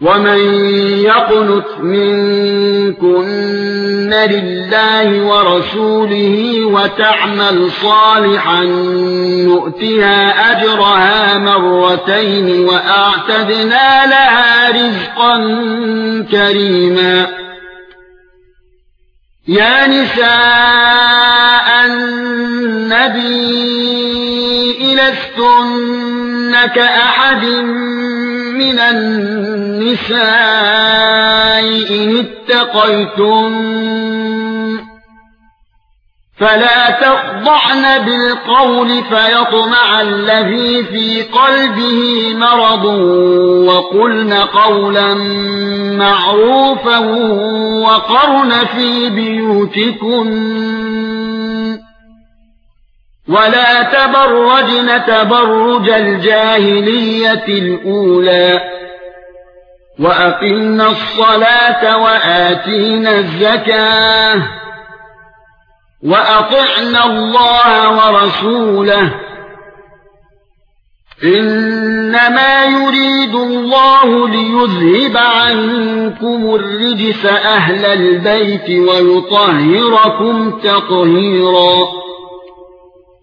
ومن يقنت منكن لله ورسوله وتعمل صالحا نؤتها اجرها مرتين واعتدنا لها رزقا كريما يا نساء النبي لستن كأحد من النساء إن اتقيتم فلا تخضعن بالقول فيطمع الذي في قلبه مرض وقلن قولا معروفا وقرن في بيوتكن ولا تبرجن تبرج الجاهلية الأولى وأقمنا الصلاة وآتينا الزكاة وأطعنا الله ورسوله. إنما يريد الله ليذهب عنكم الرجس أهل البيت ويطهركم تطهيراً.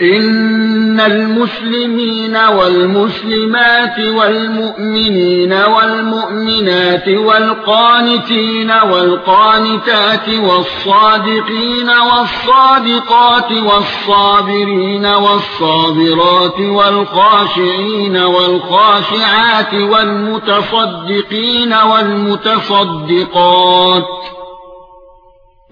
ان المسلمين والمسلمات والمؤمنين والمؤمنات والقانتين والقانتات والصادقين والصادقات والصابرين والصابرات والخاشعين والخاشعات والمتصدقين والمتصدقات